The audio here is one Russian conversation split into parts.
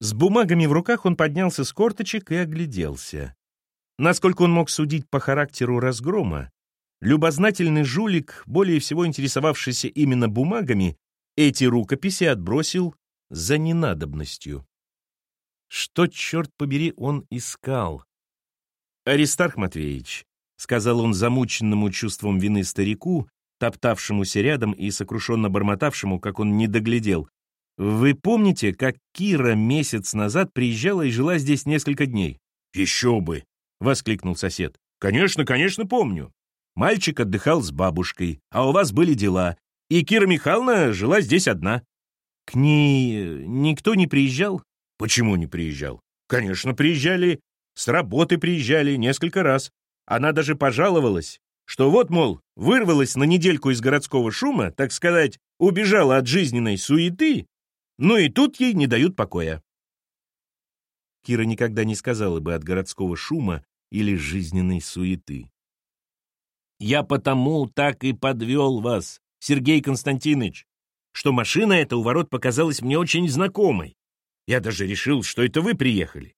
С бумагами в руках он поднялся с корточек и огляделся. Насколько он мог судить по характеру разгрома, любознательный жулик, более всего интересовавшийся именно бумагами, эти рукописи отбросил за ненадобностью. Что, черт побери, он искал? «Аристарх Матвеевич», — сказал он замученному чувством вины старику, топтавшемуся рядом и сокрушенно бормотавшему, как он не доглядел, «вы помните, как Кира месяц назад приезжала и жила здесь несколько дней?» «Еще бы!» — воскликнул сосед. «Конечно, конечно, помню. Мальчик отдыхал с бабушкой, а у вас были дела, и Кира Михайловна жила здесь одна». «К ней никто не приезжал?» «Почему не приезжал?» «Конечно, приезжали. С работы приезжали несколько раз. Она даже пожаловалась, что вот, мол, вырвалась на недельку из городского шума, так сказать, убежала от жизненной суеты, ну и тут ей не дают покоя. Кира никогда не сказала бы от городского шума или жизненной суеты. «Я потому так и подвел вас, Сергей Константинович, что машина эта у ворот показалась мне очень знакомой. Я даже решил, что это вы приехали.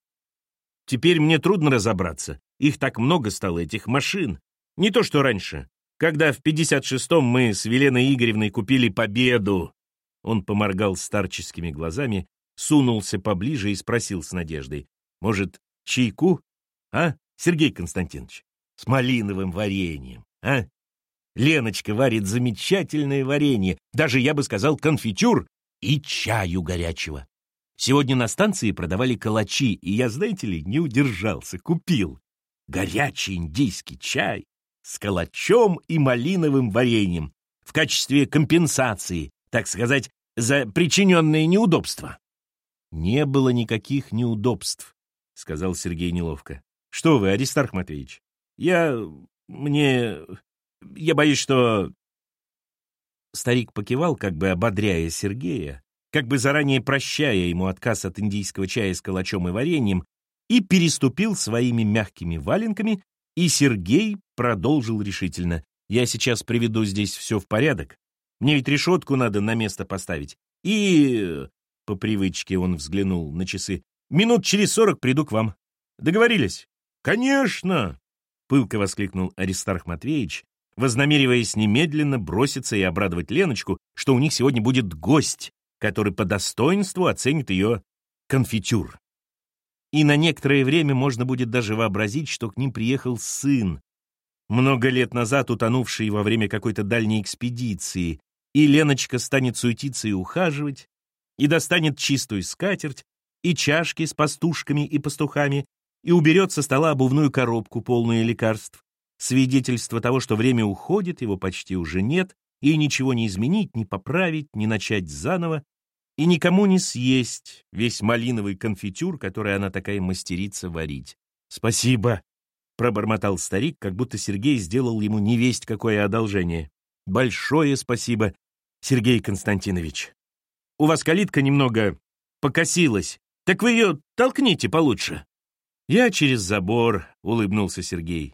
Теперь мне трудно разобраться. Их так много стало, этих машин. Не то, что раньше, когда в 56-м мы с Веленой Игоревной купили победу. Он поморгал старческими глазами, сунулся поближе и спросил с надеждой. Может, чайку? А, Сергей Константинович? С малиновым вареньем, а? Леночка варит замечательное варенье, даже, я бы сказал, конфитюр и чаю горячего. Сегодня на станции продавали калачи, и я, знаете ли, не удержался, купил. Горячий индийский чай с калачом и малиновым вареньем в качестве компенсации, так сказать, за причиненные неудобства. «Не было никаких неудобств», — сказал Сергей неловко. «Что вы, Аристарх Матвеевич? Я... мне... я боюсь, что...» Старик покивал, как бы ободряя Сергея, как бы заранее прощая ему отказ от индийского чая с калачом и вареньем, и переступил своими мягкими валенками, и Сергей продолжил решительно. «Я сейчас приведу здесь все в порядок. Мне ведь решетку надо на место поставить. И...» По привычке он взглянул на часы. «Минут через сорок приду к вам. Договорились?» «Конечно!» — пылко воскликнул Аристарх Матвеевич, вознамериваясь немедленно броситься и обрадовать Леночку, что у них сегодня будет гость, который по достоинству оценит ее конфитюр. И на некоторое время можно будет даже вообразить, что к ним приехал сын, много лет назад утонувший во время какой-то дальней экспедиции, и Леночка станет суетиться и ухаживать, и достанет чистую скатерть, и чашки с пастушками и пастухами, и уберет со стола обувную коробку, полную лекарств. Свидетельство того, что время уходит, его почти уже нет, и ничего не изменить, не поправить, не начать заново, и никому не съесть весь малиновый конфитюр, который она такая мастерица варить. «Спасибо», — пробормотал старик, как будто Сергей сделал ему невесть какое одолжение. «Большое спасибо, Сергей Константинович. У вас калитка немного покосилась, так вы ее толкните получше». «Я через забор», — улыбнулся Сергей.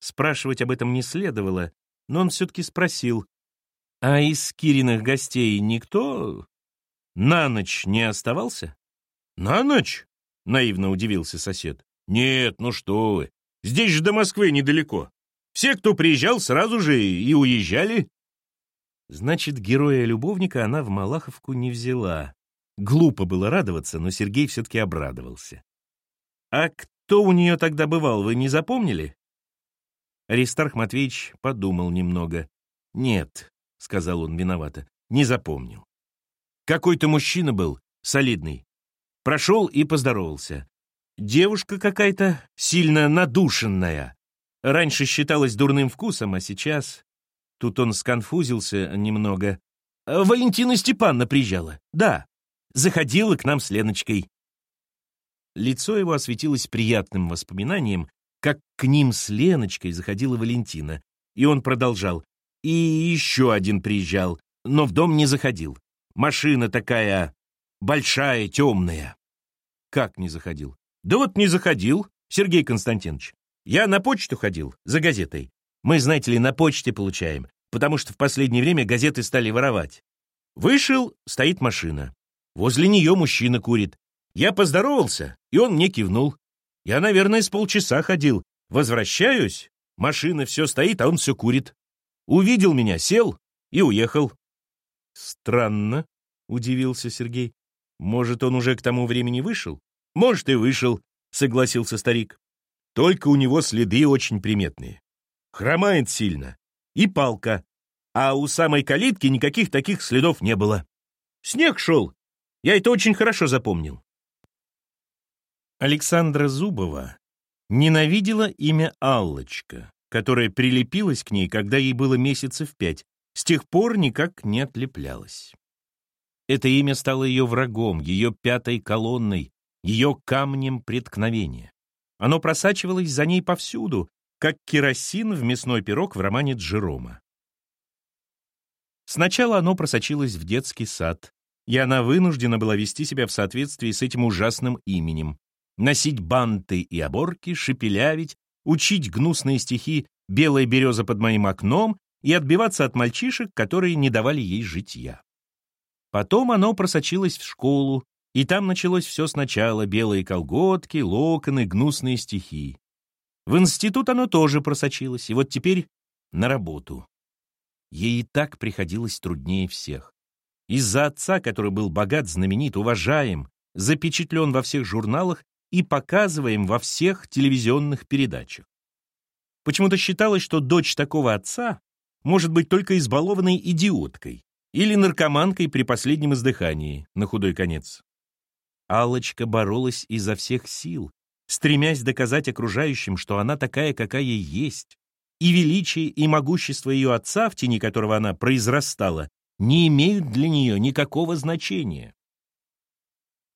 Спрашивать об этом не следовало, но он все-таки спросил, «А из Кириных гостей никто на ночь не оставался? На ночь? Наивно удивился сосед. Нет, ну что вы. Здесь же до Москвы недалеко. Все, кто приезжал, сразу же и уезжали. Значит, героя-любовника она в Малаховку не взяла. Глупо было радоваться, но Сергей все-таки обрадовался. А кто у нее тогда бывал, вы не запомнили? Аристарх Матвеевич подумал немного. «Нет», — сказал он виновато, — «не запомнил. Какой-то мужчина был, солидный. Прошел и поздоровался. Девушка какая-то сильно надушенная. Раньше считалась дурным вкусом, а сейчас... Тут он сконфузился немного. Валентина Степановна приезжала. Да, заходила к нам с Леночкой. Лицо его осветилось приятным воспоминанием, как к ним с Леночкой заходила Валентина. И он продолжал. И еще один приезжал, но в дом не заходил. Машина такая большая, темная. Как не заходил? Да вот не заходил, Сергей Константинович. Я на почту ходил, за газетой. Мы, знаете ли, на почте получаем, потому что в последнее время газеты стали воровать. Вышел, стоит машина. Возле нее мужчина курит. Я поздоровался, и он мне кивнул. Я, наверное, с полчаса ходил. Возвращаюсь, машина все стоит, а он все курит. Увидел меня, сел и уехал. Странно, удивился Сергей. Может, он уже к тому времени вышел? Может, и вышел, согласился старик. Только у него следы очень приметные. Хромает сильно. И палка. А у самой калитки никаких таких следов не было. Снег шел. Я это очень хорошо запомнил. Александра Зубова ненавидела имя Аллочка, которое прилепилось к ней, когда ей было месяцев пять, с тех пор никак не отлеплялось. Это имя стало ее врагом, ее пятой колонной, ее камнем преткновения. Оно просачивалось за ней повсюду, как керосин в мясной пирог в романе Джерома. Сначала оно просочилось в детский сад, и она вынуждена была вести себя в соответствии с этим ужасным именем, носить банты и оборки, шепелявить, учить гнусные стихи «Белая береза под моим окном» и отбиваться от мальчишек, которые не давали ей житья. Потом оно просочилось в школу, и там началось все сначала — белые колготки, локоны, гнусные стихи. В институт оно тоже просочилось, и вот теперь на работу. Ей и так приходилось труднее всех. Из-за отца, который был богат, знаменит, уважаем, запечатлен во всех журналах и показываем во всех телевизионных передачах. Почему-то считалось, что дочь такого отца может быть только избалованной идиоткой или наркоманкой при последнем издыхании, на худой конец. Аллочка боролась изо всех сил, стремясь доказать окружающим, что она такая, какая есть, и величие и могущество ее отца, в тени которого она произрастала, не имеют для нее никакого значения.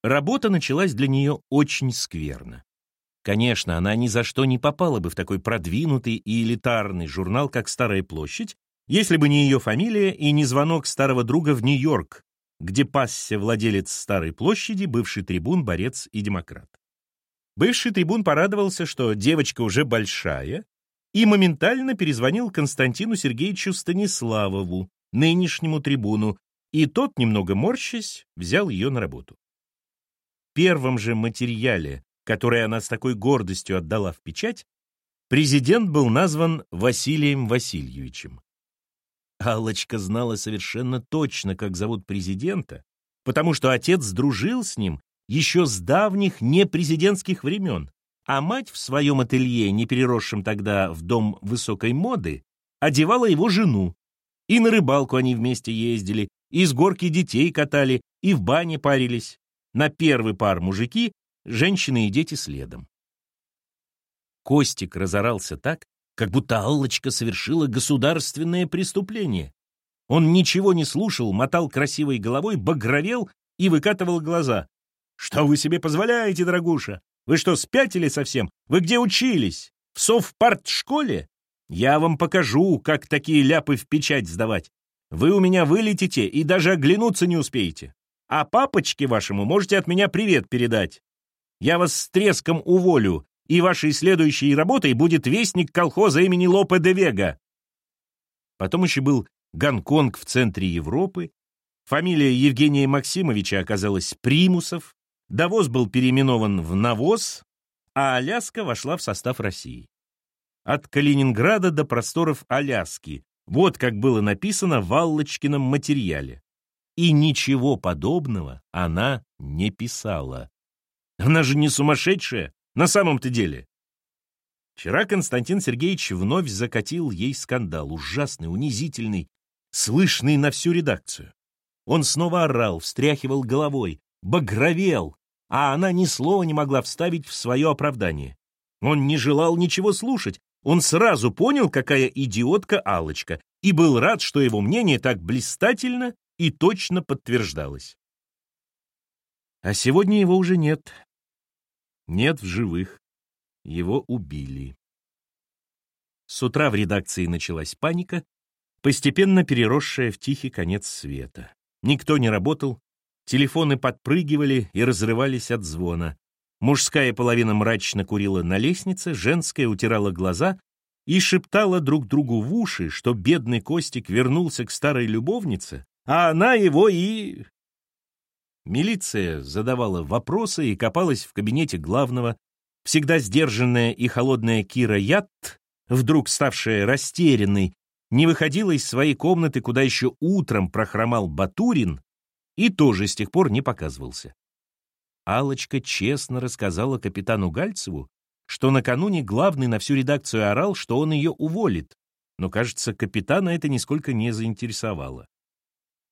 Работа началась для нее очень скверно. Конечно, она ни за что не попала бы в такой продвинутый и элитарный журнал, как «Старая площадь», если бы не ее фамилия и не звонок старого друга в Нью-Йорк, где пасся владелец Старой площади, бывший трибун, борец и демократ. Бывший трибун порадовался, что девочка уже большая, и моментально перезвонил Константину Сергеевичу Станиславову, нынешнему трибуну, и тот, немного морщась, взял ее на работу первом же материале, который она с такой гордостью отдала в печать, президент был назван Василием Васильевичем. Аллочка знала совершенно точно, как зовут президента, потому что отец дружил с ним еще с давних непрезидентских времен, а мать в своем ателье, не переросшем тогда в дом высокой моды, одевала его жену. И на рыбалку они вместе ездили, и с горки детей катали, и в бане парились. На первый пар мужики, женщины и дети следом. Костик разорался так, как будто Аллочка совершила государственное преступление. Он ничего не слушал, мотал красивой головой, багровел и выкатывал глаза. «Что вы себе позволяете, дорогуша? Вы что, спятили совсем? Вы где учились? В совпарт-школе? Я вам покажу, как такие ляпы в печать сдавать. Вы у меня вылетите и даже оглянуться не успеете. А папочке вашему можете от меня привет передать. Я вас с треском уволю, и вашей следующей работой будет вестник колхоза имени Лопе де Вега. Потом еще был Гонконг в центре Европы, фамилия Евгения Максимовича оказалась Примусов, Давос был переименован в Навоз, а Аляска вошла в состав России. От Калининграда до просторов Аляски. Вот как было написано в Аллочкином материале. И ничего подобного она не писала. Она же не сумасшедшая, на самом-то деле. Вчера Константин Сергеевич вновь закатил ей скандал, ужасный, унизительный, слышный на всю редакцию. Он снова орал, встряхивал головой, багровел, а она ни слова не могла вставить в свое оправдание. Он не желал ничего слушать, он сразу понял, какая идиотка алочка и был рад, что его мнение так блистательно и точно подтверждалось. А сегодня его уже нет. Нет в живых. Его убили. С утра в редакции началась паника, постепенно переросшая в тихий конец света. Никто не работал, телефоны подпрыгивали и разрывались от звона. Мужская половина мрачно курила на лестнице, женская утирала глаза и шептала друг другу в уши, что бедный Костик вернулся к старой любовнице, а она его и... Милиция задавала вопросы и копалась в кабинете главного. Всегда сдержанная и холодная Кира Ятт, вдруг ставшая растерянной, не выходила из своей комнаты, куда еще утром прохромал Батурин, и тоже с тех пор не показывался. Алочка честно рассказала капитану Гальцеву, что накануне главный на всю редакцию орал, что он ее уволит, но, кажется, капитана это нисколько не заинтересовало.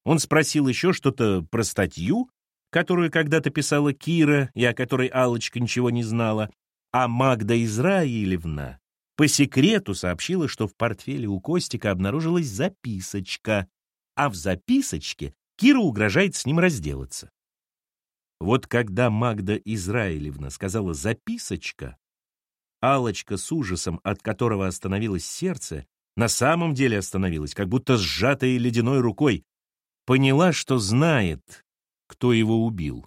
Он спросил еще что-то про статью, которую когда-то писала Кира и о которой Алочка ничего не знала, а Магда Израилевна по секрету сообщила, что в портфеле у Костика обнаружилась записочка, а в записочке Кира угрожает с ним разделаться. Вот когда Магда Израилевна сказала «записочка», алочка с ужасом, от которого остановилось сердце, на самом деле остановилась, как будто сжатая ледяной рукой, поняла, что знает, кто его убил.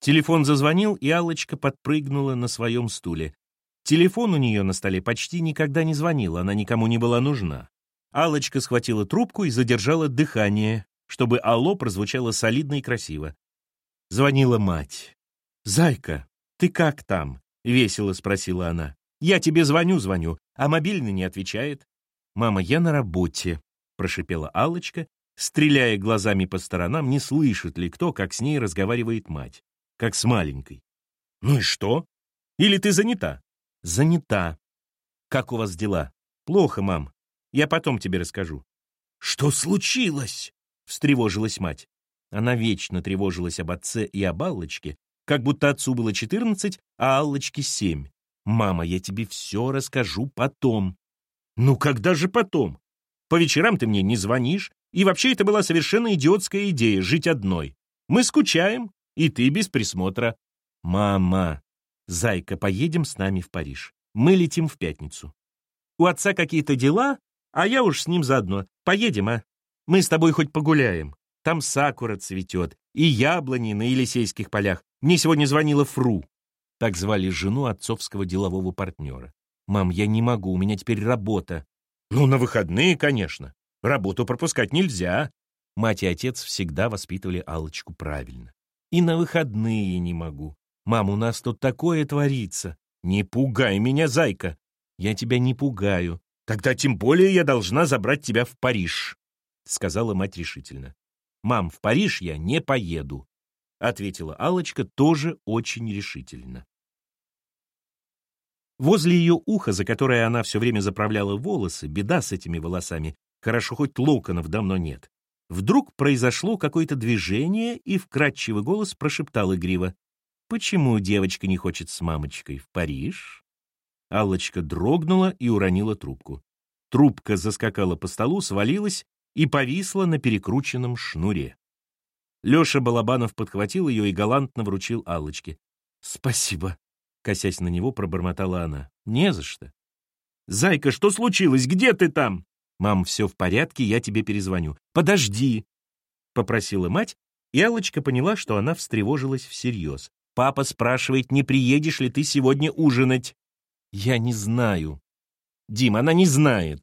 Телефон зазвонил, и алочка подпрыгнула на своем стуле. Телефон у нее на столе почти никогда не звонил, она никому не была нужна. алочка схватила трубку и задержала дыхание, чтобы «Алло» прозвучало солидно и красиво. Звонила мать. «Зайка, ты как там?» — весело спросила она. «Я тебе звоню-звоню, а мобильный не отвечает». «Мама, я на работе», — прошипела алочка стреляя глазами по сторонам, не слышит ли кто, как с ней разговаривает мать, как с маленькой. «Ну и что? Или ты занята?» «Занята. Как у вас дела?» «Плохо, мам. Я потом тебе расскажу». «Что случилось?» — встревожилась мать. Она вечно тревожилась об отце и об Аллочке, как будто отцу было четырнадцать, а Аллочке семь. «Мама, я тебе все расскажу потом». «Ну когда же потом? По вечерам ты мне не звонишь, и вообще это была совершенно идиотская идея — жить одной. Мы скучаем, и ты без присмотра». «Мама, зайка, поедем с нами в Париж. Мы летим в пятницу. У отца какие-то дела, а я уж с ним заодно. Поедем, а? Мы с тобой хоть погуляем. Там сакура цветет, и яблони на Елисейских полях. Мне сегодня звонила Фру. Так звали жену отцовского делового партнера. «Мам, я не могу, у меня теперь работа». «Ну, на выходные, конечно. Работу пропускать нельзя». Мать и отец всегда воспитывали алочку правильно. «И на выходные не могу. Мам, у нас тут такое творится. Не пугай меня, зайка. Я тебя не пугаю. Тогда тем более я должна забрать тебя в Париж», — сказала мать решительно. «Мам, в Париж я не поеду», — ответила алочка тоже очень решительно. Возле ее уха, за которое она все время заправляла волосы, беда с этими волосами, хорошо хоть локонов давно нет. Вдруг произошло какое-то движение, и вкрадчивый голос прошептал игриво. «Почему девочка не хочет с мамочкой в Париж?» Аллочка дрогнула и уронила трубку. Трубка заскакала по столу, свалилась и повисла на перекрученном шнуре. Леша Балабанов подхватил ее и галантно вручил Аллочке. «Спасибо», — косясь на него, пробормотала она. «Не за что». «Зайка, что случилось? Где ты там?» «Мам, все в порядке, я тебе перезвоню». «Подожди», — попросила мать, и Аллочка поняла, что она встревожилась всерьез. «Папа спрашивает, не приедешь ли ты сегодня ужинать?» «Я не знаю». «Дим, она не знает».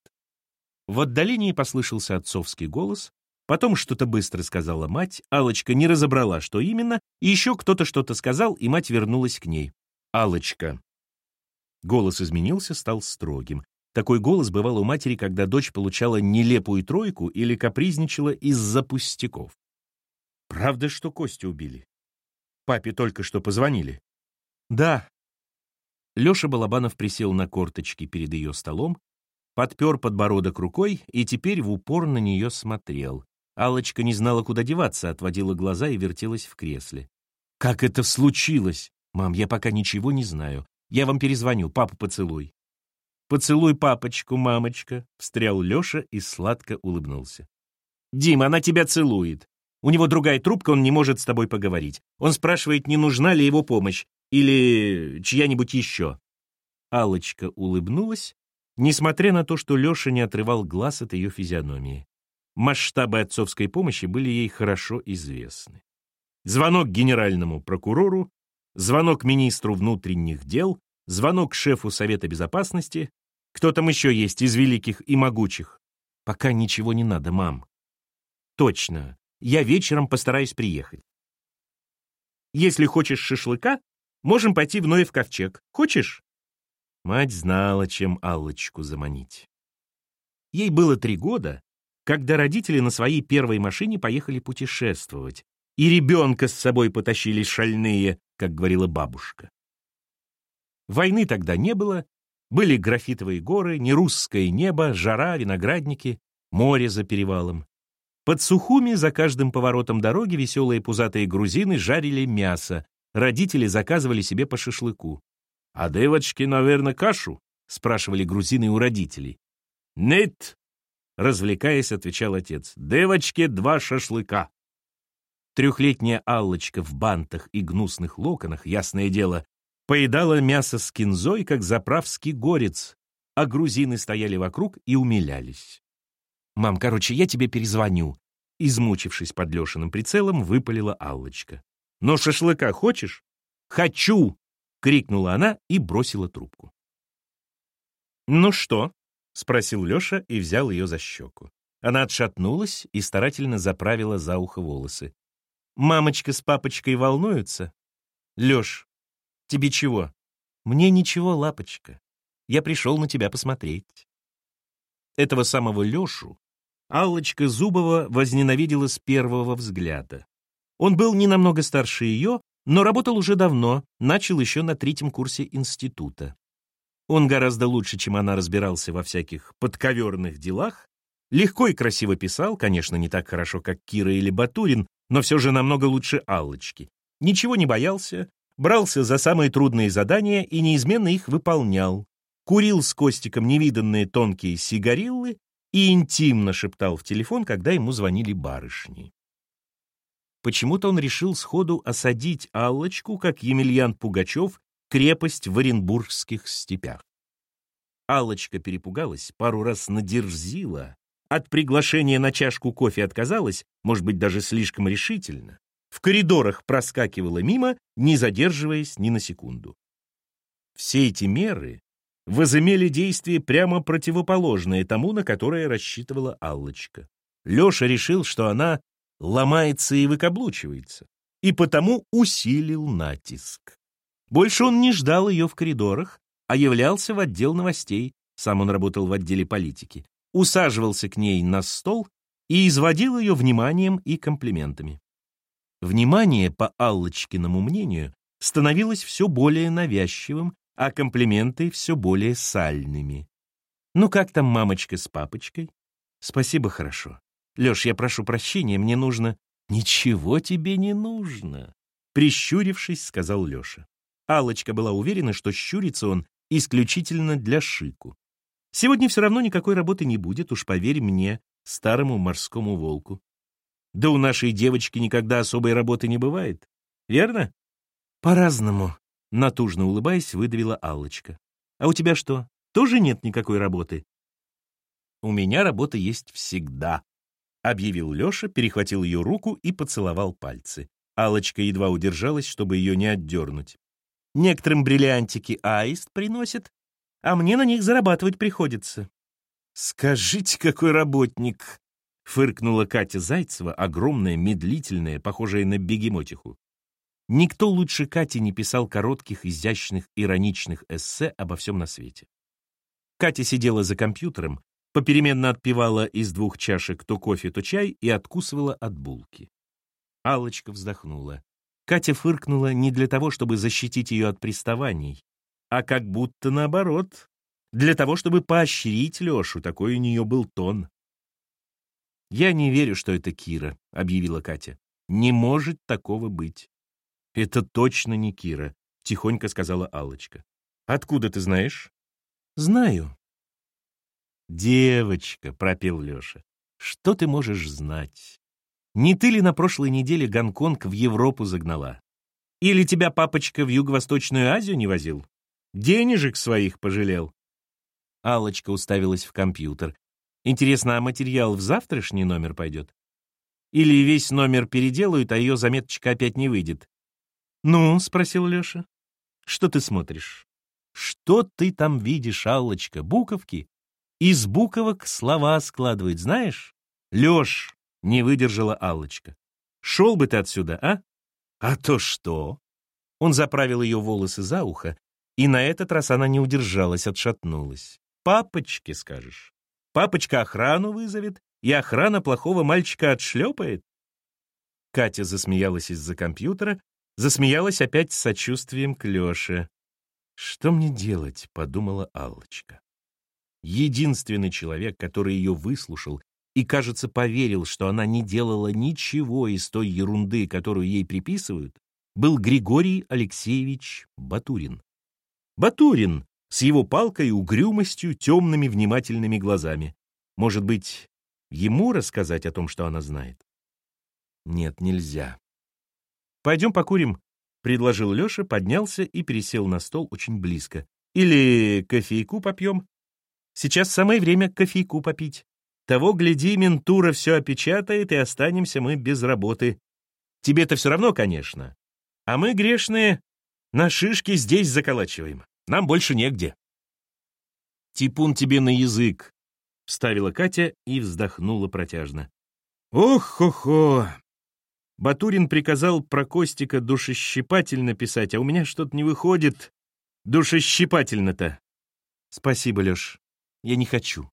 В отдалении послышался отцовский голос, потом что-то быстро сказала мать, алочка не разобрала, что именно, и еще кто-то что-то сказал, и мать вернулась к ней. алочка Голос изменился, стал строгим. Такой голос бывал у матери, когда дочь получала нелепую тройку или капризничала из-за пустяков. «Правда, что Костю убили? Папе только что позвонили?» «Да». Леша Балабанов присел на корточки перед ее столом, подпер подбородок рукой и теперь в упор на нее смотрел. алочка не знала, куда деваться, отводила глаза и вертелась в кресле. «Как это случилось? Мам, я пока ничего не знаю. Я вам перезвоню, папу поцелуй». «Поцелуй папочку, мамочка», — встрял Леша и сладко улыбнулся. «Дим, она тебя целует. У него другая трубка, он не может с тобой поговорить. Он спрашивает, не нужна ли его помощь или чья-нибудь еще». алочка улыбнулась несмотря на то, что Леша не отрывал глаз от ее физиономии. Масштабы отцовской помощи были ей хорошо известны. Звонок генеральному прокурору, звонок министру внутренних дел, звонок шефу Совета Безопасности. Кто там еще есть из великих и могучих? Пока ничего не надо, мам. Точно. я вечером постараюсь приехать. Если хочешь шашлыка, можем пойти в Ноев ковчег. Хочешь?» Мать знала, чем Аллочку заманить. Ей было три года, когда родители на своей первой машине поехали путешествовать, и ребенка с собой потащили шальные, как говорила бабушка. Войны тогда не было, были графитовые горы, нерусское небо, жара, виноградники, море за перевалом. Под Сухуми за каждым поворотом дороги веселые пузатые грузины жарили мясо, родители заказывали себе по шашлыку. «А девочки, наверное, кашу?» — спрашивали грузины у родителей. «Нет!» — развлекаясь, отвечал отец. «Девочке два шашлыка!» Трехлетняя Аллочка в бантах и гнусных локонах, ясное дело, поедала мясо с кинзой, как заправский горец, а грузины стояли вокруг и умилялись. «Мам, короче, я тебе перезвоню», — измучившись под Лешиным прицелом, выпалила Аллочка. «Но шашлыка хочешь?» «Хочу!» — крикнула она и бросила трубку. «Ну что?» — спросил Леша и взял ее за щеку. Она отшатнулась и старательно заправила за ухо волосы. «Мамочка с папочкой волнуются?» «Леш, тебе чего?» «Мне ничего, лапочка. Я пришел на тебя посмотреть». Этого самого Лешу Аллочка Зубова возненавидела с первого взгляда. Он был не намного старше ее, но работал уже давно, начал еще на третьем курсе института. Он гораздо лучше, чем она разбирался во всяких подковерных делах, легко и красиво писал, конечно, не так хорошо, как Кира или Батурин, но все же намного лучше Аллочки. Ничего не боялся, брался за самые трудные задания и неизменно их выполнял. Курил с Костиком невиданные тонкие сигариллы и интимно шептал в телефон, когда ему звонили барышни. Почему-то он решил сходу осадить Аллочку, как Емельян Пугачев крепость в Оренбургских степях. Аллочка перепугалась, пару раз надерзила, от приглашения на чашку кофе отказалась, может быть, даже слишком решительно. В коридорах проскакивала мимо, не задерживаясь ни на секунду. Все эти меры возымели действие прямо противоположное тому, на которое рассчитывала Аллочка. Леша решил, что она ломается и выкаблучивается, и потому усилил натиск. Больше он не ждал ее в коридорах, а являлся в отдел новостей, сам он работал в отделе политики, усаживался к ней на стол и изводил ее вниманием и комплиментами. Внимание, по Аллочкиному мнению, становилось все более навязчивым, а комплименты все более сальными. «Ну как там мамочка с папочкой?» «Спасибо, хорошо. Леш, я прошу прощения, мне нужно...» «Ничего тебе не нужно», — прищурившись, сказал Леша. Аллочка была уверена, что щурится он исключительно для шику. Сегодня все равно никакой работы не будет, уж поверь мне, старому морскому волку. Да у нашей девочки никогда особой работы не бывает, верно? По-разному, натужно улыбаясь, выдавила Аллочка. А у тебя что, тоже нет никакой работы? У меня работа есть всегда, объявил Леша, перехватил ее руку и поцеловал пальцы. Аллочка едва удержалась, чтобы ее не отдернуть. Некоторым бриллиантики аист приносит, а мне на них зарабатывать приходится. «Скажите, какой работник!» — фыркнула Катя Зайцева, огромная, медлительная, похожая на бегемотиху. Никто лучше Кати не писал коротких, изящных, ироничных эссе обо всем на свете. Катя сидела за компьютером, попеременно отпивала из двух чашек то кофе, то чай и откусывала от булки. Алочка вздохнула. Катя фыркнула не для того, чтобы защитить ее от приставаний, а как будто наоборот, для того, чтобы поощрить Лешу, такой у нее был тон. «Я не верю, что это Кира», — объявила Катя. «Не может такого быть». «Это точно не Кира», — тихонько сказала Аллочка. «Откуда ты знаешь?» «Знаю». «Девочка», — пропел Леша, — «что ты можешь знать? Не ты ли на прошлой неделе Гонконг в Европу загнала? Или тебя папочка в Юго-Восточную Азию не возил? Денежек своих пожалел?» Аллочка уставилась в компьютер. «Интересно, а материал в завтрашний номер пойдет? Или весь номер переделают, а ее заметочка опять не выйдет?» «Ну?» — спросил Леша. «Что ты смотришь?» «Что ты там видишь, Аллочка? Буковки?» «Из буковок слова складывает, знаешь?» «Леш, Не выдержала Аллочка. Шел бы ты отсюда, а? А то что? Он заправил ее волосы за ухо, и на этот раз она не удержалась, отшатнулась. Папочке, скажешь. Папочка охрану вызовет, и охрана плохого мальчика отшлепает. Катя засмеялась из-за компьютера, засмеялась опять с сочувствием к Леше. «Что мне делать?» — подумала Аллочка. Единственный человек, который ее выслушал и, кажется, поверил, что она не делала ничего из той ерунды, которую ей приписывают, был Григорий Алексеевич Батурин. Батурин с его палкой, угрюмостью, темными внимательными глазами. Может быть, ему рассказать о том, что она знает? Нет, нельзя. «Пойдем покурим», — предложил Леша, поднялся и пересел на стол очень близко. «Или кофейку попьем?» «Сейчас самое время кофейку попить. Того, гляди, ментура все опечатает, и останемся мы без работы. Тебе-то все равно, конечно. А мы, грешные, на шишки здесь заколачиваем. Нам больше негде. «Типун тебе на язык», — вставила Катя и вздохнула протяжно. «Ох-хо-хо!» Батурин приказал про Костика душещипательно писать, а у меня что-то не выходит душещипательно-то. Спасибо, Леш, я не хочу.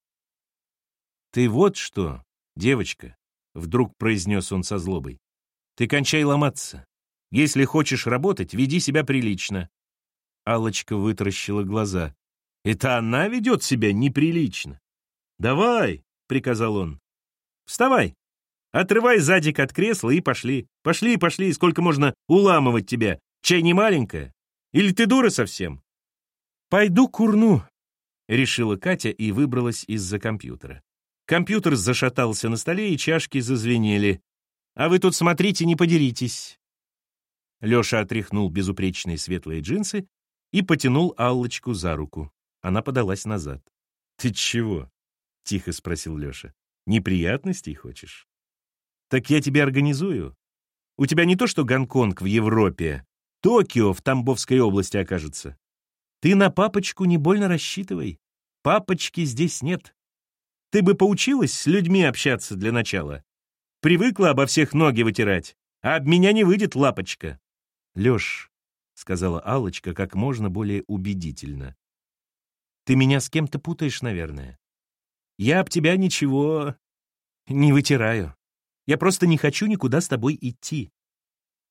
Ты вот что, девочка, — вдруг произнес он со злобой. Ты кончай ломаться. Если хочешь работать, веди себя прилично. Алочка вытаращила глаза. Это она ведет себя неприлично. Давай, приказал он. Вставай. Отрывай задик от кресла и пошли. Пошли, пошли, сколько можно уламывать тебя. Чай не маленькая? Или ты дура совсем? Пойду курну, решила Катя и выбралась из-за компьютера. Компьютер зашатался на столе, и чашки зазвенели. «А вы тут смотрите, не подеритесь!» Леша отряхнул безупречные светлые джинсы и потянул Аллочку за руку. Она подалась назад. «Ты чего?» — тихо спросил Леша. «Неприятностей хочешь?» «Так я тебе организую. У тебя не то что Гонконг в Европе, Токио в Тамбовской области окажется. Ты на папочку не больно рассчитывай. Папочки здесь нет. Ты бы поучилась с людьми общаться для начала. Привыкла обо всех ноги вытирать, а об меня не выйдет лапочка. Лёш, — сказала Аллочка как можно более убедительно, — ты меня с кем-то путаешь, наверное. Я об тебя ничего не вытираю. Я просто не хочу никуда с тобой идти.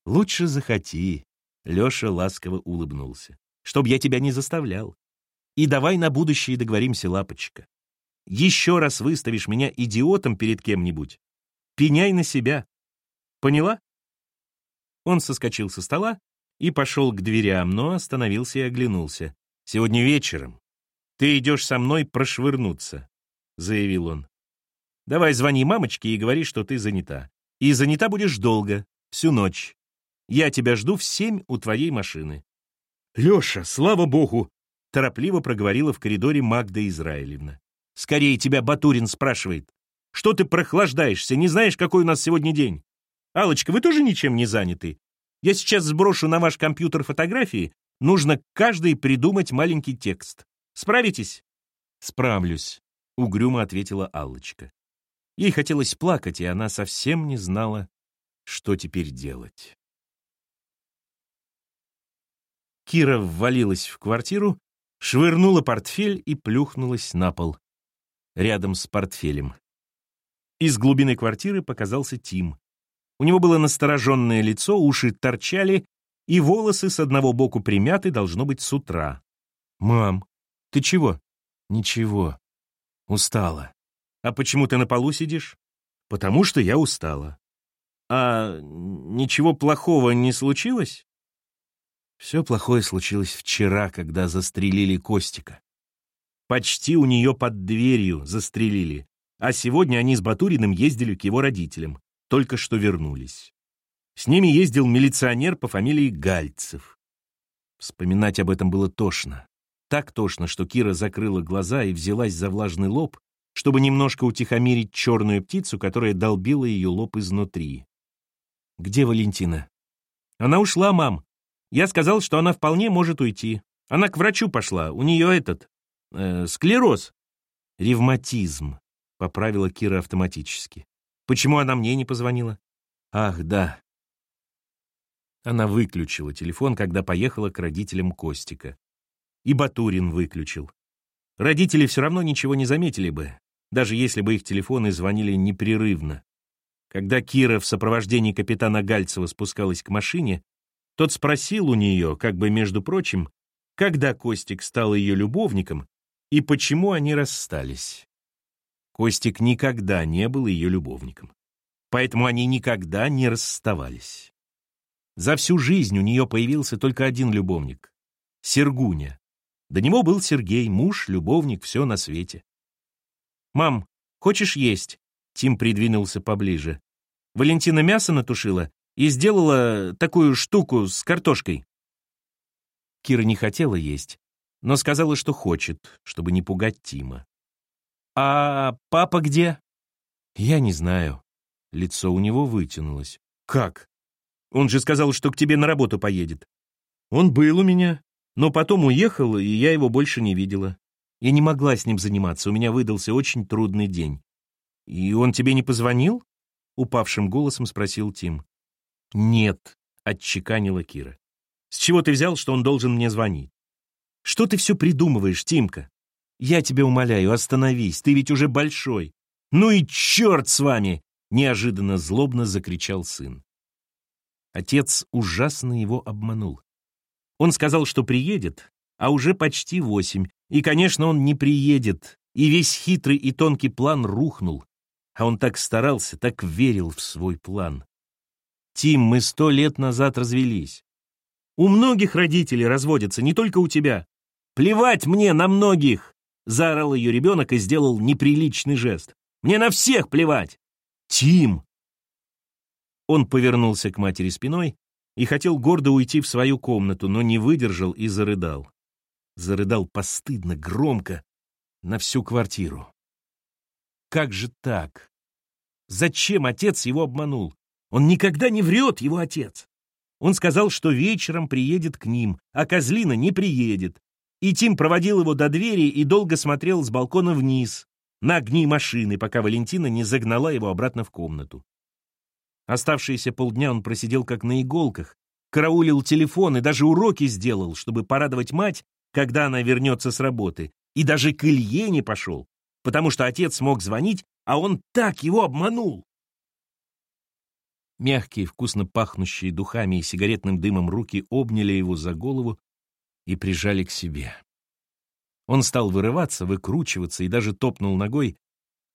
Лучше захоти, — Лёша ласково улыбнулся, — чтоб я тебя не заставлял. И давай на будущее договоримся, лапочка еще раз выставишь меня идиотом перед кем-нибудь, пеняй на себя. Поняла? Он соскочил со стола и пошел к дверям, но остановился и оглянулся. «Сегодня вечером ты идешь со мной прошвырнуться», — заявил он. «Давай звони мамочке и говори, что ты занята. И занята будешь долго, всю ночь. Я тебя жду в семь у твоей машины». «Леша, слава богу!» — торопливо проговорила в коридоре Магда Израилевна. Скорее тебя Батурин спрашивает. Что ты прохлаждаешься, не знаешь, какой у нас сегодня день? Алочка, вы тоже ничем не заняты? Я сейчас сброшу на ваш компьютер фотографии. Нужно каждый придумать маленький текст. Справитесь? Справлюсь, угрюмо ответила Аллочка. Ей хотелось плакать, и она совсем не знала, что теперь делать. Кира ввалилась в квартиру, швырнула портфель и плюхнулась на пол рядом с портфелем. Из глубины квартиры показался Тим. У него было настороженное лицо, уши торчали, и волосы с одного боку примяты, должно быть, с утра. «Мам, ты чего?» «Ничего. Устала». «А почему ты на полу сидишь?» «Потому что я устала». «А ничего плохого не случилось?» Все плохое случилось вчера, когда застрелили Костика. Почти у нее под дверью застрелили. А сегодня они с Батуриным ездили к его родителям. Только что вернулись. С ними ездил милиционер по фамилии Гальцев. Вспоминать об этом было тошно. Так тошно, что Кира закрыла глаза и взялась за влажный лоб, чтобы немножко утихомирить черную птицу, которая долбила ее лоб изнутри. «Где Валентина?» «Она ушла, мам. Я сказал, что она вполне может уйти. Она к врачу пошла, у нее этот, э, склероз. Ревматизм, поправила Кира автоматически. Почему она мне не позвонила? Ах, да. Она выключила телефон, когда поехала к родителям Костика. И Батурин выключил. Родители все равно ничего не заметили бы, даже если бы их телефоны звонили непрерывно. Когда Кира в сопровождении капитана Гальцева спускалась к машине, тот спросил у нее, как бы между прочим, когда Костик стал ее любовником и почему они расстались. Костик никогда не был ее любовником, поэтому они никогда не расставались. За всю жизнь у нее появился только один любовник — Сергуня. До него был Сергей, муж, любовник, все на свете. «Мам, хочешь есть?» Тим придвинулся поближе. Валентина мясо натушила и сделала такую штуку с картошкой. Кира не хотела есть, но сказала, что хочет, чтобы не пугать Тима. «А папа где?» «Я не знаю». Лицо у него вытянулось. «Как? Он же сказал, что к тебе на работу поедет». «Он был у меня, но потом уехал, и я его больше не видела. Я не могла с ним заниматься, у меня выдался очень трудный день. «И он тебе не позвонил?» — упавшим голосом спросил Тим. «Нет», — отчеканила Кира. «С чего ты взял, что он должен мне звонить?» «Что ты все придумываешь, Тимка? Я тебя умоляю, остановись, ты ведь уже большой». «Ну и черт с вами!» — неожиданно злобно закричал сын. Отец ужасно его обманул. Он сказал, что приедет, а уже почти восемь, и, конечно, он не приедет, и весь хитрый и тонкий план рухнул. А он так старался, так верил в свой план. Тим, мы сто лет назад развелись. У многих родителей разводятся, не только у тебя. Плевать мне на многих! Заорал ее ребенок и сделал неприличный жест. Мне на всех плевать! Тим! Он повернулся к матери спиной и хотел гордо уйти в свою комнату, но не выдержал и зарыдал. Зарыдал постыдно, громко, на всю квартиру. Как же так? Зачем отец его обманул? Он никогда не врет, его отец. Он сказал, что вечером приедет к ним, а Козлина не приедет. И Тим проводил его до двери и долго смотрел с балкона вниз, на огни машины, пока Валентина не загнала его обратно в комнату. Оставшиеся полдня он просидел как на иголках, караулил телефон и даже уроки сделал, чтобы порадовать мать, когда она вернется с работы, и даже к Илье не пошел, потому что отец мог звонить, а он так его обманул. Мягкие, вкусно пахнущие духами и сигаретным дымом руки обняли его за голову и прижали к себе. Он стал вырываться, выкручиваться и даже топнул ногой,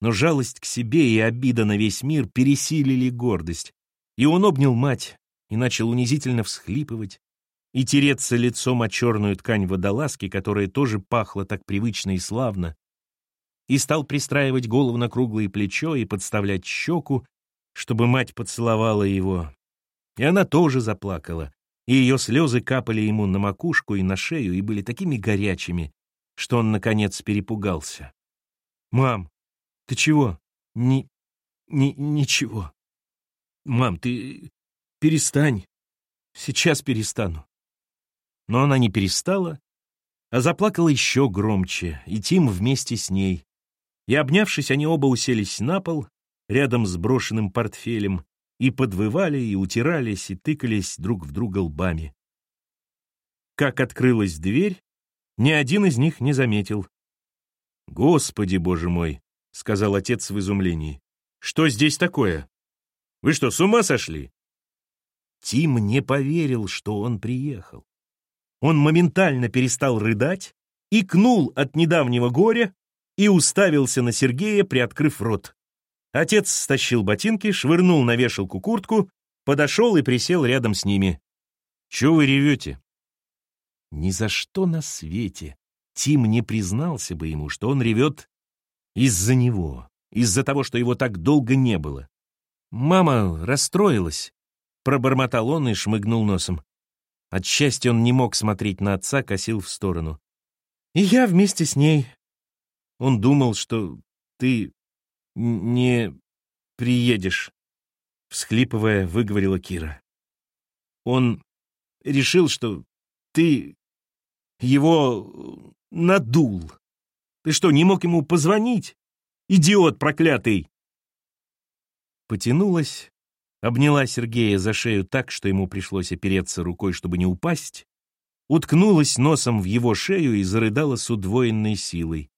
но жалость к себе и обида на весь мир пересилили гордость, и он обнял мать и начал унизительно всхлипывать и тереться лицом о черную ткань водолазки, которая тоже пахла так привычно и славно, и стал пристраивать голову на круглое плечо и подставлять щеку, чтобы мать поцеловала его. И она тоже заплакала, и ее слезы капали ему на макушку и на шею и были такими горячими, что он, наконец, перепугался. «Мам, ты чего?» «Ни... ни... ничего». «Мам, ты перестань. Сейчас перестану». Но она не перестала, а заплакала еще громче, и Тим вместе с ней, и, обнявшись, они оба уселись на пол, рядом с брошенным портфелем, и подвывали, и утирались, и тыкались друг в друга лбами. Как открылась дверь, ни один из них не заметил. «Господи, боже мой!» — сказал отец в изумлении. «Что здесь такое? Вы что, с ума сошли?» Тим не поверил, что он приехал. Он моментально перестал рыдать, икнул от недавнего горя и уставился на Сергея, приоткрыв рот. Отец стащил ботинки, швырнул на вешалку куртку, подошел и присел рядом с ними. «Чего вы ревете?» Ни за что на свете Тим не признался бы ему, что он ревет из-за него, из-за того, что его так долго не было. «Мама расстроилась», — пробормотал он и шмыгнул носом. От счастья он не мог смотреть на отца, косил в сторону. «И я вместе с ней он думал, что ты не приедешь, всхлипывая, выговорила Кира. Он решил, что ты его надул. Ты что, не мог ему позвонить? Идиот проклятый! потянулась, обняла Сергея за шею так, что ему пришлось опереться рукой, чтобы не упасть, уткнулась носом в его шею и зарыдала с удвоенной силой.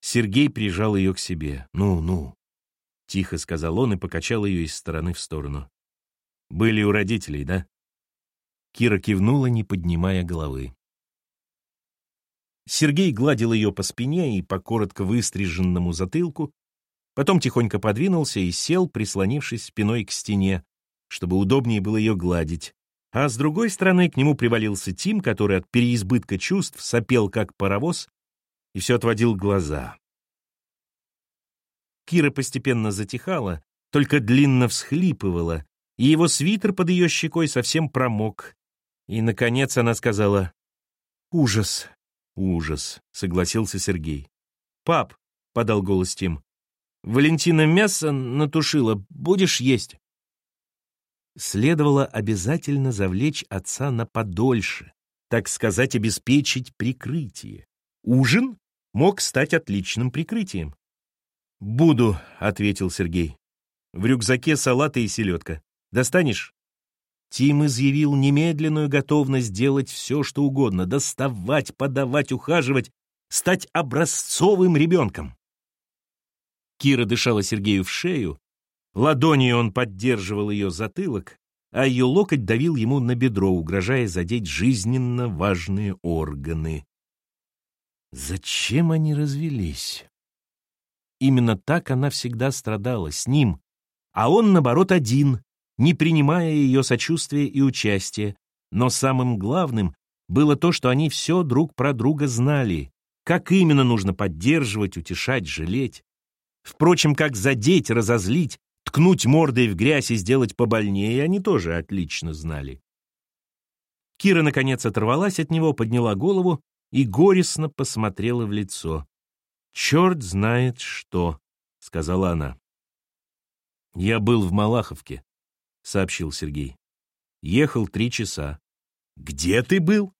Сергей прижал ее к себе. «Ну, ну», — тихо сказал он и покачал ее из стороны в сторону. «Были у родителей, да?» Кира кивнула, не поднимая головы. Сергей гладил ее по спине и по коротко выстриженному затылку, потом тихонько подвинулся и сел, прислонившись спиной к стене, чтобы удобнее было ее гладить. А с другой стороны к нему привалился Тим, который от переизбытка чувств сопел как паровоз и все отводил глаза. Кира постепенно затихала, только длинно всхлипывала, и его свитер под ее щекой совсем промок. И, наконец, она сказала «Ужас, ужас», — согласился Сергей. «Пап», — подал голос Тим, — «Валентина мясо натушила, будешь есть?» Следовало обязательно завлечь отца на подольше, так сказать, обеспечить прикрытие. Ужин мог стать отличным прикрытием. «Буду», — ответил Сергей. «В рюкзаке салаты и селедка. Достанешь?» Тим изъявил немедленную готовность делать все, что угодно, доставать, подавать, ухаживать, стать образцовым ребенком. Кира дышала Сергею в шею, ладонью он поддерживал ее затылок, а ее локоть давил ему на бедро, угрожая задеть жизненно важные органы. Зачем они развелись? Именно так она всегда страдала, с ним, а он, наоборот, один, не принимая ее сочувствия и участия. Но самым главным было то, что они все друг про друга знали, как именно нужно поддерживать, утешать, жалеть. Впрочем, как задеть, разозлить, ткнуть мордой в грязь и сделать побольнее, они тоже отлично знали. Кира, наконец, оторвалась от него, подняла голову и горестно посмотрела в лицо. «Черт знает что», — сказала она. «Я был в Малаховке», — сообщил Сергей. «Ехал три часа». «Где ты был?»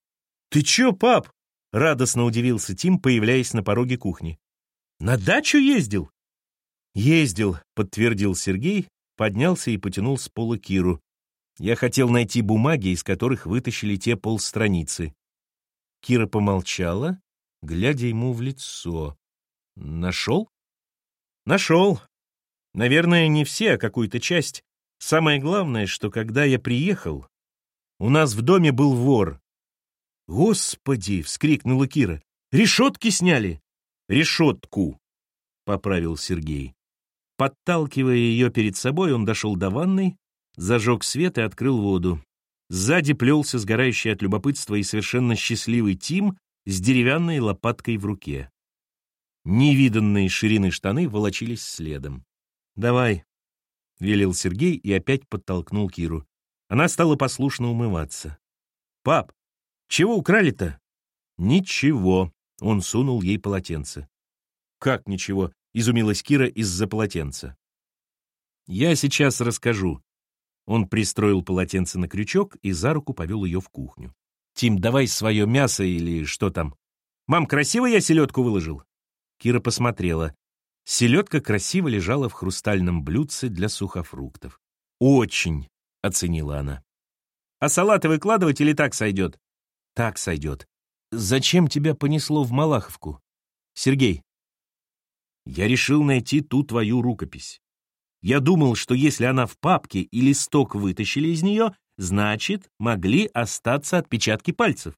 «Ты чё, пап?» — радостно удивился Тим, появляясь на пороге кухни. «На дачу ездил?» «Ездил», — подтвердил Сергей, поднялся и потянул с пола Киру. «Я хотел найти бумаги, из которых вытащили те полстраницы». Кира помолчала, глядя ему в лицо. «Нашел?» «Нашел. Наверное, не все, а какую-то часть. Самое главное, что когда я приехал, у нас в доме был вор». «Господи!» — вскрикнула Кира. «Решетки сняли!» «Решетку!» — поправил Сергей. Подталкивая ее перед собой, он дошел до ванной, зажег свет и открыл воду. Сзади плелся сгорающий от любопытства и совершенно счастливый Тим с деревянной лопаткой в руке. Невиданные ширины штаны волочились следом. «Давай», — велел Сергей и опять подтолкнул Киру. Она стала послушно умываться. «Пап, чего украли-то?» «Ничего», — он сунул ей полотенце. «Как ничего?» — изумилась Кира из-за полотенца. «Я сейчас расскажу». Он пристроил полотенце на крючок и за руку повел ее в кухню. «Тим, давай свое мясо или что там. Мам, красиво я селедку выложил?» Кира посмотрела. Селедка красиво лежала в хрустальном блюдце для сухофруктов. «Очень!» — оценила она. «А салаты выкладывать или так сойдет?» «Так сойдет. Зачем тебя понесло в Малаховку?» «Сергей, я решил найти ту твою рукопись. Я думал, что если она в папке и листок вытащили из нее, значит, могли остаться отпечатки пальцев.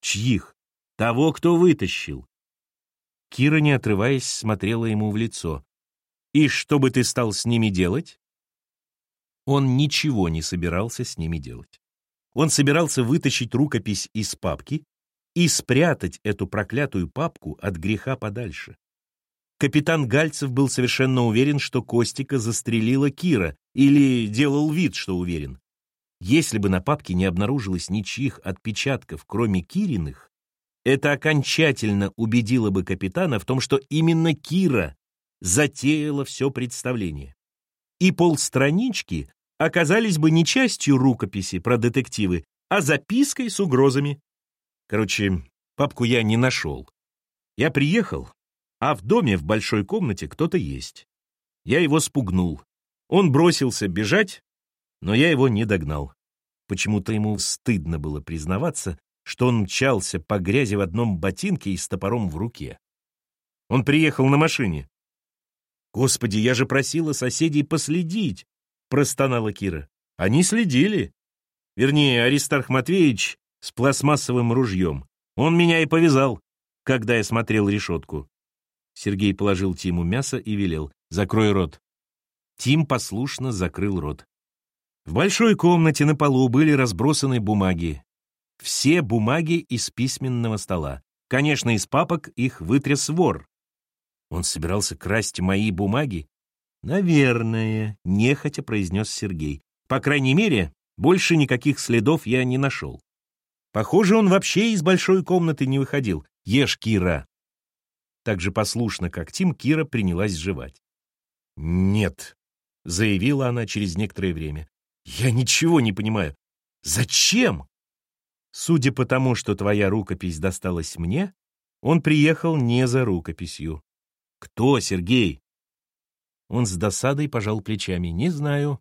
Чьих? Того, кто вытащил. Кира, не отрываясь, смотрела ему в лицо. «И что бы ты стал с ними делать?» Он ничего не собирался с ними делать. Он собирался вытащить рукопись из папки и спрятать эту проклятую папку от греха подальше. Капитан Гальцев был совершенно уверен, что Костика застрелила Кира, или делал вид, что уверен. Если бы на папке не обнаружилось ничьих отпечатков, кроме Кириных, это окончательно убедило бы капитана в том, что именно Кира затеяла все представление. И полстранички оказались бы не частью рукописи про детективы, а запиской с угрозами. Короче, папку я не нашел. Я приехал, а в доме в большой комнате кто-то есть. Я его спугнул. Он бросился бежать, но я его не догнал. Почему-то ему стыдно было признаваться, что он мчался по грязи в одном ботинке и с топором в руке. Он приехал на машине. «Господи, я же просила соседей последить!» — простонала Кира. «Они следили. Вернее, Аристарх Матвеевич с пластмассовым ружьем. Он меня и повязал, когда я смотрел решетку». Сергей положил Тиму мясо и велел. «Закрой рот». Тим послушно закрыл рот. В большой комнате на полу были разбросаны бумаги. Все бумаги из письменного стола. Конечно, из папок их вытряс вор. Он собирался красть мои бумаги? Наверное, нехотя произнес Сергей. По крайней мере, больше никаких следов я не нашел. Похоже, он вообще из большой комнаты не выходил. Ешь, Кира. Так же послушно, как Тим, Кира принялась жевать. «Нет», — заявила она через некоторое время. Я ничего не понимаю. Зачем? Судя по тому, что твоя рукопись досталась мне, он приехал не за рукописью. Кто, Сергей? Он с досадой пожал плечами. Не знаю.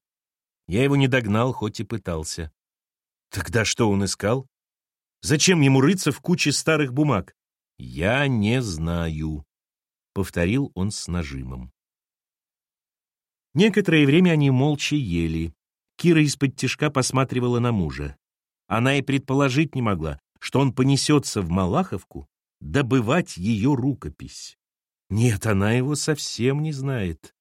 Я его не догнал, хоть и пытался. Тогда что он искал? Зачем ему рыться в куче старых бумаг? Я не знаю, повторил он с нажимом. Некоторое время они молча ели. Кира из-под тишка посматривала на мужа. Она и предположить не могла, что он понесется в Малаховку добывать ее рукопись. Нет, она его совсем не знает.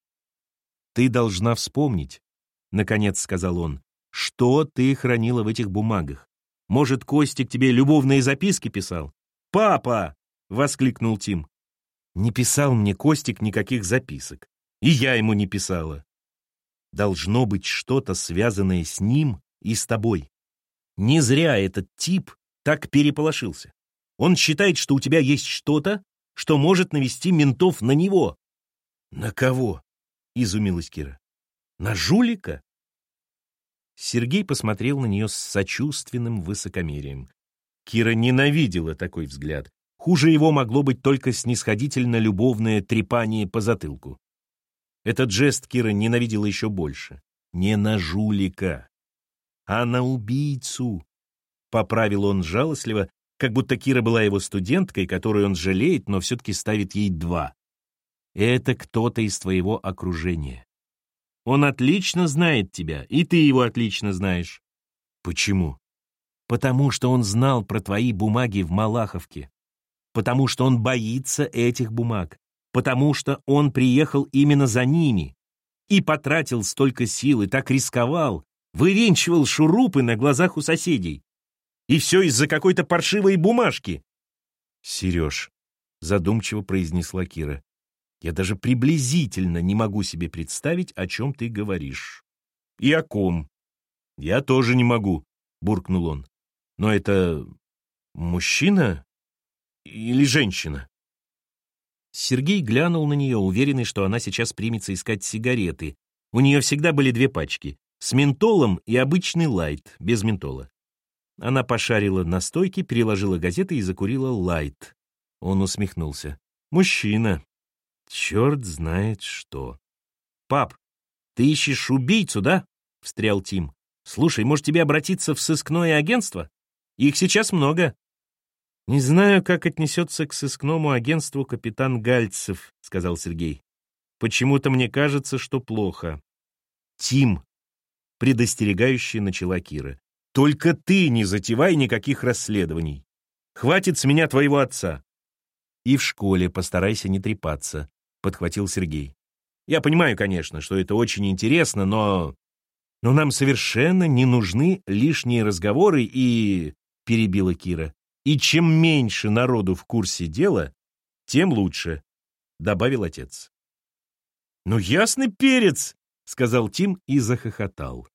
«Ты должна вспомнить», — наконец сказал он, — «что ты хранила в этих бумагах? Может, Костик тебе любовные записки писал?» «Папа!» — воскликнул Тим. «Не писал мне Костик никаких записок. И я ему не писала. Должно быть что-то связанное с ним и с тобой. Не зря этот тип так переполошился. Он считает, что у тебя есть что-то, что может навести ментов на него. На кого? Изумилась Кира. На жулика? Сергей посмотрел на нее с сочувственным высокомерием. Кира ненавидела такой взгляд. Хуже его могло быть только снисходительно любовное трепание по затылку. Этот жест Кира ненавидела еще больше. Не на жулика, а на убийцу. Поправил он жалостливо, как будто Кира была его студенткой, которую он жалеет, но все-таки ставит ей два. Это кто-то из твоего окружения. Он отлично знает тебя, и ты его отлично знаешь. Почему? Потому что он знал про твои бумаги в Малаховке. Потому что он боится этих бумаг потому что он приехал именно за ними и потратил столько сил и так рисковал, вывинчивал шурупы на глазах у соседей. И все из-за какой-то паршивой бумажки. Сереж, задумчиво произнесла Кира, я даже приблизительно не могу себе представить, о чем ты говоришь. И о ком. Я тоже не могу, буркнул он. Но это мужчина или женщина? Сергей глянул на нее, уверенный, что она сейчас примется искать сигареты. У нее всегда были две пачки — с ментолом и обычный лайт, без ментола. Она пошарила на стойке, переложила газеты и закурила лайт. Он усмехнулся. «Мужчина. Черт знает что». «Пап, ты ищешь убийцу, да?» — встрял Тим. «Слушай, может, тебе обратиться в сыскное агентство? Их сейчас много. «Не знаю, как отнесется к сыскному агентству капитан Гальцев», — сказал Сергей. «Почему-то мне кажется, что плохо». «Тим», — предостерегающе начала Кира, — «только ты не затевай никаких расследований. Хватит с меня твоего отца». «И в школе постарайся не трепаться», — подхватил Сергей. «Я понимаю, конечно, что это очень интересно, но... Но нам совершенно не нужны лишние разговоры и...» — перебила Кира. И чем меньше народу в курсе дела, тем лучше, — добавил отец. «Ну, ясный перец!» — сказал Тим и захохотал.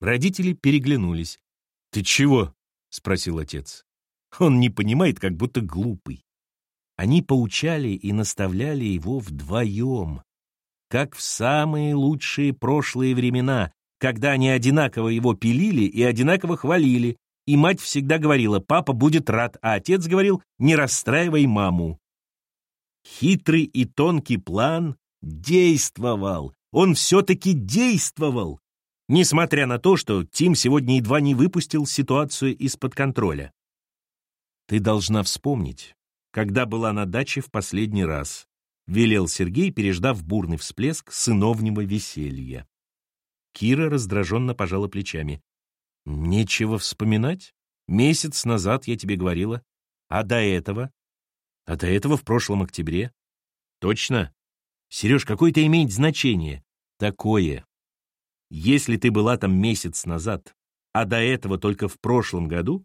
Родители переглянулись. «Ты чего?» — спросил отец. Он не понимает, как будто глупый. Они поучали и наставляли его вдвоем, как в самые лучшие прошлые времена, когда они одинаково его пилили и одинаково хвалили, и мать всегда говорила, папа будет рад, а отец говорил, не расстраивай маму. Хитрый и тонкий план действовал, Он все-таки действовал, несмотря на то, что Тим сегодня едва не выпустил ситуацию из-под контроля. Ты должна вспомнить, когда была на даче в последний раз, велел Сергей, переждав бурный всплеск сыновнего веселья. Кира раздраженно пожала плечами. «Нечего вспоминать. Месяц назад я тебе говорила. А до этого? А до этого в прошлом октябре. Точно? Сереж, какое это имеет значение? Такое. Если ты была там месяц назад, а до этого только в прошлом году,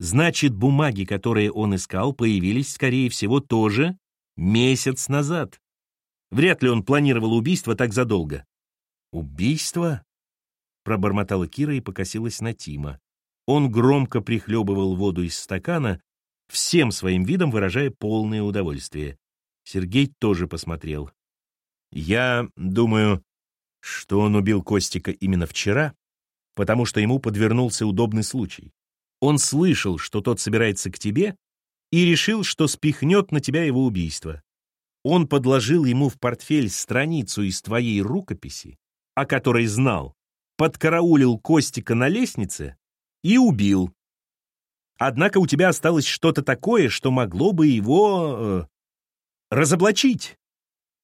значит, бумаги, которые он искал, появились, скорее всего, тоже месяц назад. Вряд ли он планировал убийство так задолго. «Убийство?» — пробормотала Кира и покосилась на Тима. Он громко прихлебывал воду из стакана, всем своим видом выражая полное удовольствие. Сергей тоже посмотрел. «Я думаю, что он убил Костика именно вчера, потому что ему подвернулся удобный случай. Он слышал, что тот собирается к тебе, и решил, что спихнет на тебя его убийство. Он подложил ему в портфель страницу из твоей рукописи, о которой знал, подкараулил Костика на лестнице и убил. Однако у тебя осталось что-то такое, что могло бы его... Э, разоблачить.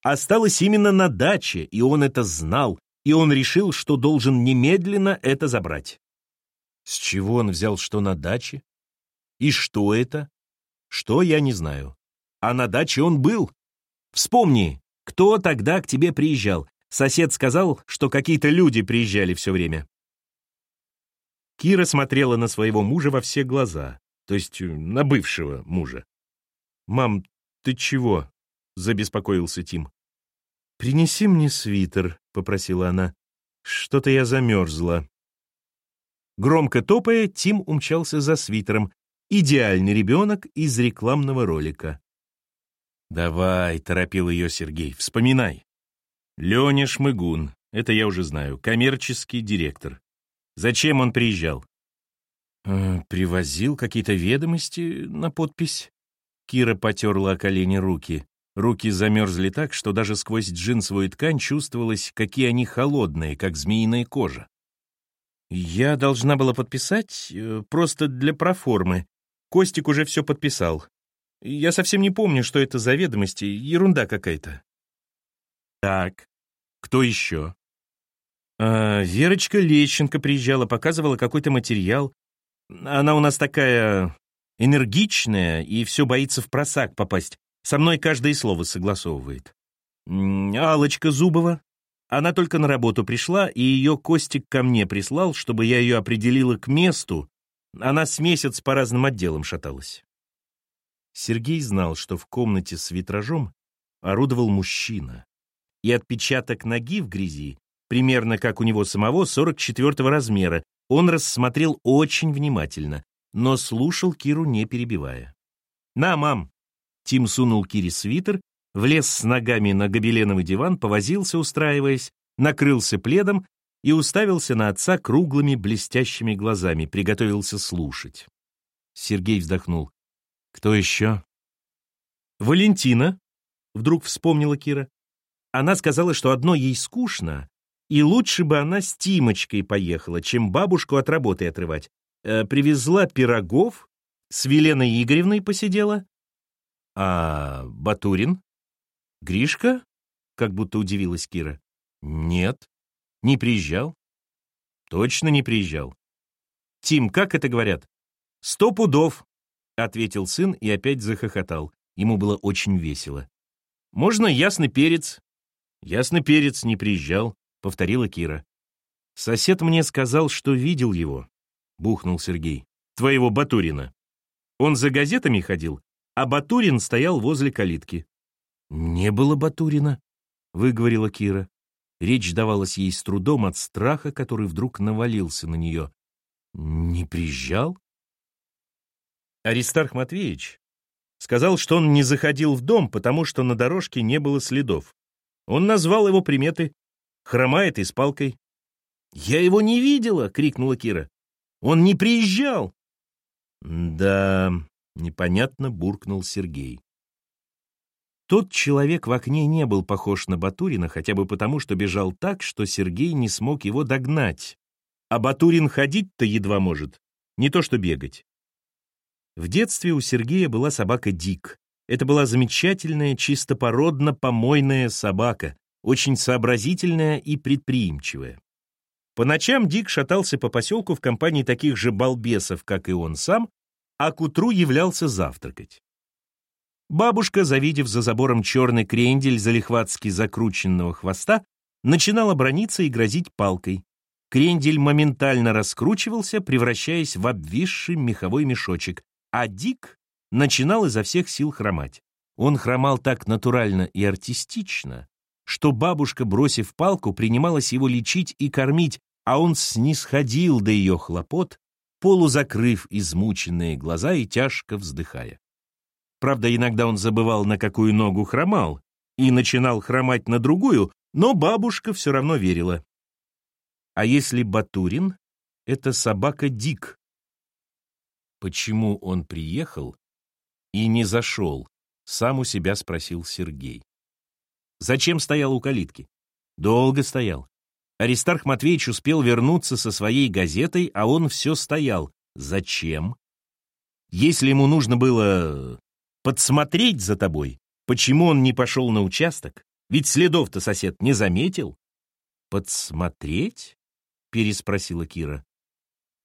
Осталось именно на даче, и он это знал, и он решил, что должен немедленно это забрать. С чего он взял, что на даче? И что это? Что, я не знаю. А на даче он был. Вспомни, кто тогда к тебе приезжал. Сосед сказал, что какие-то люди приезжали все время. Кира смотрела на своего мужа во все глаза, то есть э, на бывшего мужа. «Мам, ты чего?» — забеспокоился Тим. «Принеси мне свитер», — попросила она. «Что-то я замерзла». Громко топая, Тим умчался за свитером. Идеальный ребенок из рекламного ролика. «Давай», — торопил ее Сергей, — «вспоминай». Леня Шмыгун, это я уже знаю, коммерческий директор. Зачем он приезжал? «Э, привозил какие-то ведомости на подпись. Кира потерла о колени руки. Руки замерзли так, что даже сквозь джинсовую ткань чувствовалось, какие они холодные, как змеиная кожа. Я должна была подписать э, просто для проформы. Костик уже все подписал. Я совсем не помню, что это за ведомости, ерунда какая-то. Так, кто еще? А, Верочка Лещенко приезжала, показывала какой-то материал. Она у нас такая энергичная и все боится в просак попасть. Со мной каждое слово согласовывает. Алочка Зубова. Она только на работу пришла, и ее Костик ко мне прислал, чтобы я ее определила к месту. Она с месяц по разным отделам шаталась. Сергей знал, что в комнате с витражом орудовал мужчина, и отпечаток ноги в грязи, примерно как у него самого, 44 размера, он рассмотрел очень внимательно, но слушал Киру, не перебивая. «На, мам!» Тим сунул Кире свитер, влез с ногами на гобеленовый диван, повозился, устраиваясь, накрылся пледом и уставился на отца круглыми блестящими глазами, приготовился слушать. Сергей вздохнул. «Кто еще?» «Валентина», — вдруг вспомнила Кира. Она сказала, что одно ей скучно, и лучше бы она с Тимочкой поехала, чем бабушку от работы отрывать. Э, привезла пирогов, с Веленой Игоревной посидела, «А Батурин? Гришка?» — как будто удивилась Кира. «Нет, не приезжал». «Точно не приезжал». «Тим, как это говорят?» «Сто пудов», — ответил сын и опять захохотал. Ему было очень весело. «Можно ясный перец?» «Ясный перец не приезжал», — повторила Кира. «Сосед мне сказал, что видел его», — бухнул Сергей. «Твоего Батурина. Он за газетами ходил, а Батурин стоял возле калитки. «Не было Батурина», — выговорила Кира. Речь давалась ей с трудом от страха, который вдруг навалился на нее. «Не приезжал?» Аристарх Матвеевич сказал, что он не заходил в дом, потому что на дорожке не было следов. Он назвал его приметы «хромает и с палкой». «Я его не видела!» — крикнула Кира. «Он не приезжал!» «Да...» непонятно буркнул Сергей. Тот человек в окне не был похож на Батурина, хотя бы потому, что бежал так, что Сергей не смог его догнать. А Батурин ходить-то едва может, не то что бегать. В детстве у Сергея была собака Дик. Это была замечательная, чистопородно-помойная собака, очень сообразительная и предприимчивая. По ночам Дик шатался по поселку в компании таких же балбесов, как и он сам, а к утру являлся завтракать. Бабушка, завидев за забором черный крендель залихватски закрученного хвоста, начинала брониться и грозить палкой. Крендель моментально раскручивался, превращаясь в обвисший меховой мешочек, а Дик начинал изо всех сил хромать. Он хромал так натурально и артистично, что бабушка, бросив палку, принималась его лечить и кормить, а он снисходил до ее хлопот, полузакрыв измученные глаза и тяжко вздыхая. Правда, иногда он забывал, на какую ногу хромал, и начинал хромать на другую, но бабушка все равно верила. А если Батурин — это собака Дик? Почему он приехал и не зашел, сам у себя спросил Сергей. Зачем стоял у калитки? Долго стоял. Аристарх Матвеевич успел вернуться со своей газетой, а он все стоял. Зачем? Если ему нужно было подсмотреть за тобой, почему он не пошел на участок? Ведь следов-то сосед не заметил. «Подсмотреть?» — переспросила Кира.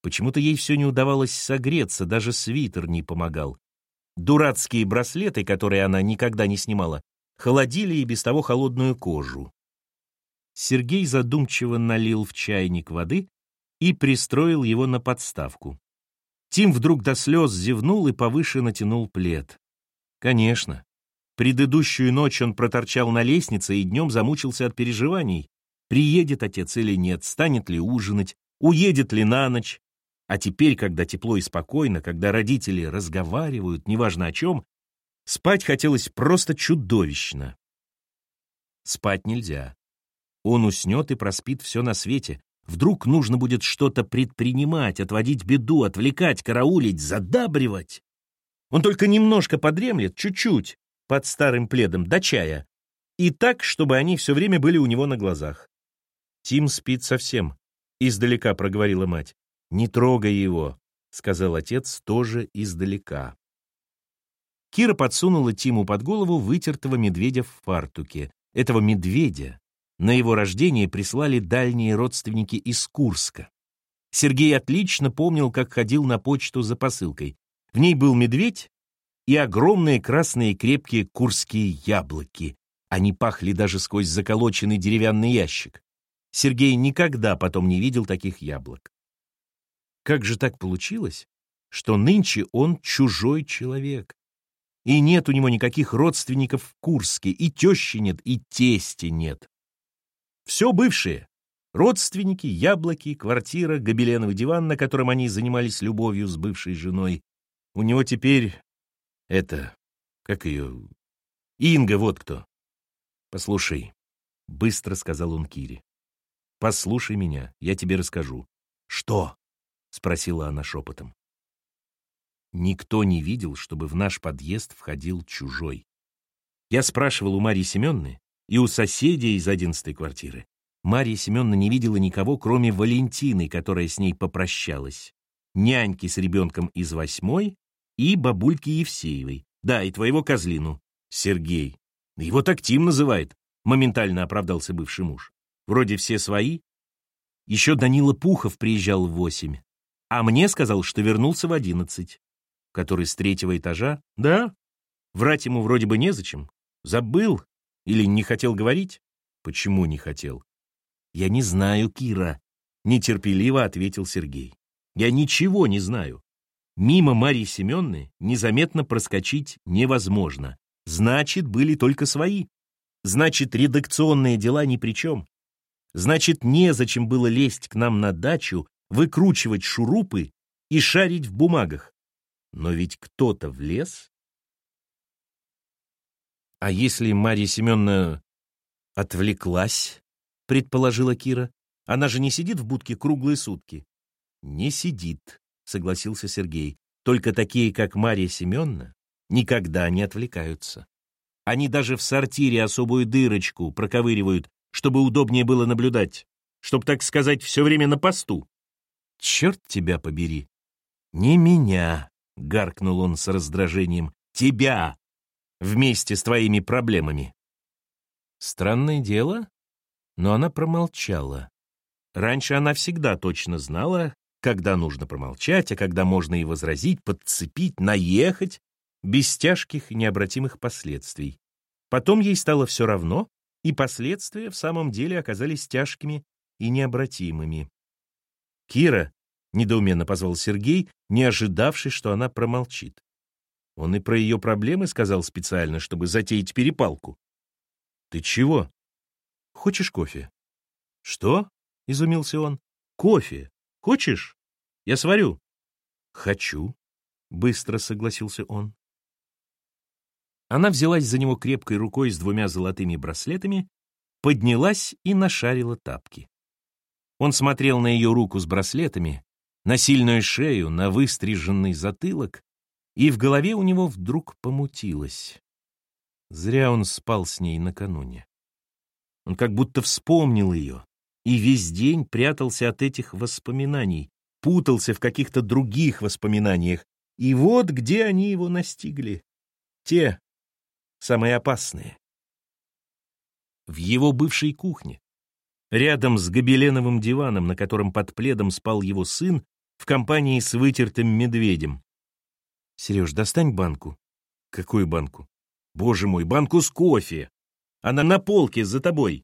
Почему-то ей все не удавалось согреться, даже свитер не помогал. Дурацкие браслеты, которые она никогда не снимала, холодили и без того холодную кожу. Сергей задумчиво налил в чайник воды и пристроил его на подставку. Тим вдруг до слез зевнул и повыше натянул плед. Конечно. Предыдущую ночь он проторчал на лестнице и днем замучился от переживаний. Приедет отец или нет, станет ли ужинать, уедет ли на ночь. А теперь, когда тепло и спокойно, когда родители разговаривают, неважно о чем, спать хотелось просто чудовищно. Спать нельзя. Он уснет и проспит все на свете. Вдруг нужно будет что-то предпринимать, отводить беду, отвлекать, караулить, задабривать. Он только немножко подремлет, чуть-чуть, под старым пледом, до чая. И так, чтобы они все время были у него на глазах. Тим спит совсем, издалека проговорила мать. Не трогай его, сказал отец тоже издалека. Кира подсунула Тиму под голову вытертого медведя в фартуке. Этого медведя на его рождение прислали дальние родственники из Курска. Сергей отлично помнил, как ходил на почту за посылкой. В ней был медведь и огромные красные крепкие курские яблоки. Они пахли даже сквозь заколоченный деревянный ящик. Сергей никогда потом не видел таких яблок. Как же так получилось, что нынче он чужой человек? И нет у него никаких родственников в Курске, и тещи нет, и тести нет. Все бывшие. Родственники, яблоки, квартира, гобеленовый диван, на котором они занимались любовью с бывшей женой. У него теперь это, как ее, Инга, вот кто. Послушай, быстро сказал он Кире. Послушай меня, я тебе расскажу. Что? Спросила она шепотом. Никто не видел, чтобы в наш подъезд входил чужой. Я спрашивал у Марии Семенны и у соседей из одиннадцатой квартиры. Мария Семеновна не видела никого, кроме Валентины, которая с ней попрощалась, няньки с ребенком из восьмой и бабульки Евсеевой. Да, и твоего козлину, Сергей. Его так Тим называет, моментально оправдался бывший муж. Вроде все свои. Еще Данила Пухов приезжал в восемь, а мне сказал, что вернулся в одиннадцать. Который с третьего этажа? Да. Врать ему вроде бы незачем. Забыл или не хотел говорить? Почему не хотел? Я не знаю, Кира, нетерпеливо ответил Сергей. Я ничего не знаю. Мимо Марии Семенны незаметно проскочить невозможно. Значит, были только свои. Значит, редакционные дела ни при чем. Значит, незачем было лезть к нам на дачу, выкручивать шурупы и шарить в бумагах. Но ведь кто-то влез. А если Марья Семеновна отвлеклась, предположила Кира, она же не сидит в будке круглые сутки. Не сидит, согласился Сергей. Только такие, как Марья Семеновна, никогда не отвлекаются. Они даже в сортире особую дырочку проковыривают, чтобы удобнее было наблюдать, чтобы, так сказать, все время на посту. Черт тебя побери! Не меня, — гаркнул он с раздражением, — тебя! Вместе с твоими проблемами. Странное дело, но она промолчала. Раньше она всегда точно знала, когда нужно промолчать, а когда можно и возразить, подцепить, наехать, без тяжких и необратимых последствий. Потом ей стало все равно, и последствия в самом деле оказались тяжкими и необратимыми. «Кира», — недоуменно позвал Сергей, не ожидавший, что она промолчит. Он и про ее проблемы сказал специально, чтобы затеять перепалку. «Ты чего? Хочешь кофе?» «Что?» — изумился он. «Кофе. Хочешь? Я сварю». «Хочу», — быстро согласился он. Она взялась за него крепкой рукой с двумя золотыми браслетами, поднялась и нашарила тапки. Он смотрел на ее руку с браслетами, на сильную шею, на выстриженный затылок, и в голове у него вдруг помутилось. Зря он спал с ней накануне. Он как будто вспомнил ее и весь день прятался от этих воспоминаний, путался в каких-то других воспоминаниях, и вот где они его настигли. Те, самые опасные. В его бывшей кухне, рядом с гобеленовым диваном, на котором под пледом спал его сын, в компании с вытертым медведем. «Сереж, достань банку». «Какую банку?» «Боже мой, банку с кофе! Она на полке за тобой!»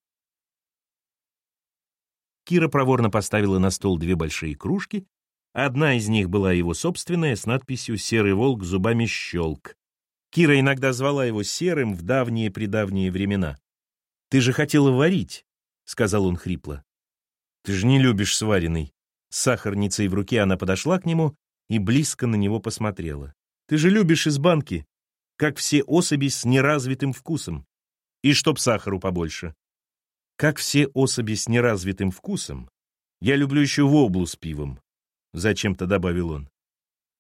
Кира проворно поставила на стол две большие кружки. Одна из них была его собственная, с надписью «Серый волк зубами щелк», Кира иногда звала его Серым в давние-предавние времена. «Ты же хотела варить», — сказал он хрипло. «Ты же не любишь сваренный». С сахарницей в руке она подошла к нему и близко на него посмотрела. «Ты же любишь из банки, как все особи с неразвитым вкусом. И чтоб сахару побольше. Как все особи с неразвитым вкусом, я люблю еще воблу с пивом», — зачем-то добавил он.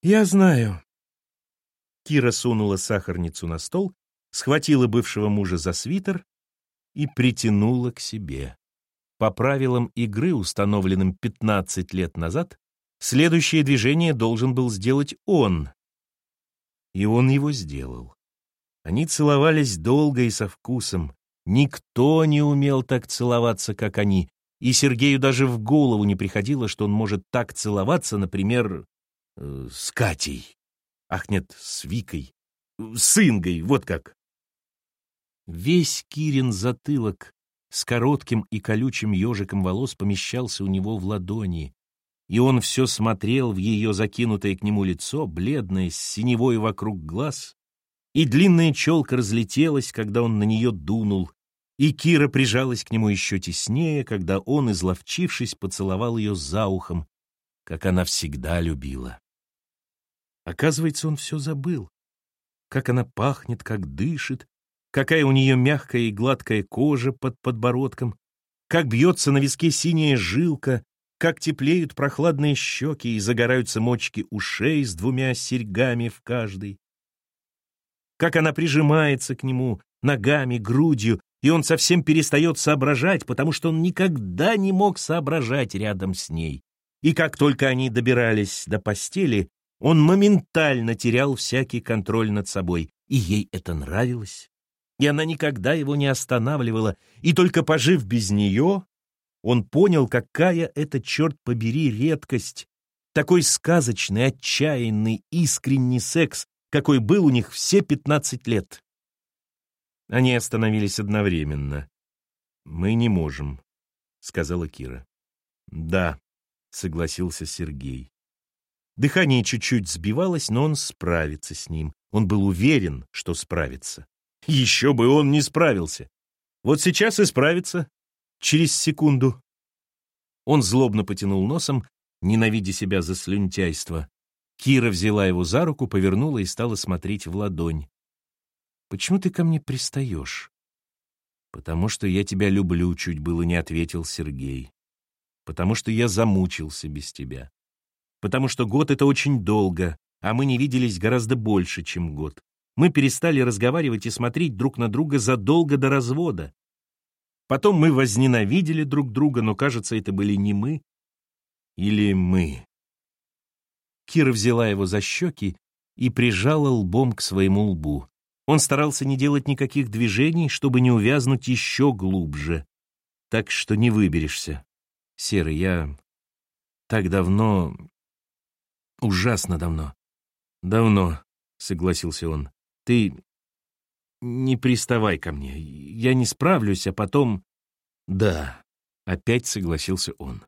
«Я знаю», Кира сунула сахарницу на стол, схватила бывшего мужа за свитер и притянула к себе. По правилам игры, установленным 15 лет назад, следующее движение должен был сделать он. И он его сделал. Они целовались долго и со вкусом. Никто не умел так целоваться, как они, и Сергею даже в голову не приходило, что он может так целоваться, например, э, с Катей. Ах нет, с Викой. С Ингой, вот как. Весь Кирин затылок с коротким и колючим ежиком волос помещался у него в ладони, и он все смотрел в ее закинутое к нему лицо, бледное, с синевой вокруг глаз, и длинная челка разлетелась, когда он на нее дунул, и Кира прижалась к нему еще теснее, когда он, изловчившись, поцеловал ее за ухом, как она всегда любила. Оказывается, он все забыл. Как она пахнет, как дышит, какая у нее мягкая и гладкая кожа под подбородком, как бьется на виске синяя жилка, как теплеют прохладные щеки и загораются мочки ушей с двумя серьгами в каждой. Как она прижимается к нему ногами, грудью, и он совсем перестает соображать, потому что он никогда не мог соображать рядом с ней. И как только они добирались до постели, он моментально терял всякий контроль над собой, и ей это нравилось. И она никогда его не останавливала, и только пожив без нее, он понял, какая это, черт побери, редкость, такой сказочный, отчаянный, искренний секс, какой был у них все пятнадцать лет. Они остановились одновременно. «Мы не можем», — сказала Кира. «Да», — согласился Сергей. Дыхание чуть-чуть сбивалось, но он справится с ним. Он был уверен, что справится. Еще бы он не справился. Вот сейчас и справится. Через секунду. Он злобно потянул носом, ненавидя себя за слюнтяйство. Кира взяла его за руку, повернула и стала смотреть в ладонь. «Почему ты ко мне пристаешь?» «Потому что я тебя люблю», — чуть было не ответил Сергей. «Потому что я замучился без тебя потому что год — это очень долго, а мы не виделись гораздо больше, чем год. Мы перестали разговаривать и смотреть друг на друга задолго до развода. Потом мы возненавидели друг друга, но, кажется, это были не мы или мы. Кира взяла его за щеки и прижала лбом к своему лбу. Он старался не делать никаких движений, чтобы не увязнуть еще глубже. Так что не выберешься. Серый, я так давно... Ужасно давно. Давно, согласился он. Ты не приставай ко мне. Я не справлюсь, а потом... Да, опять согласился он.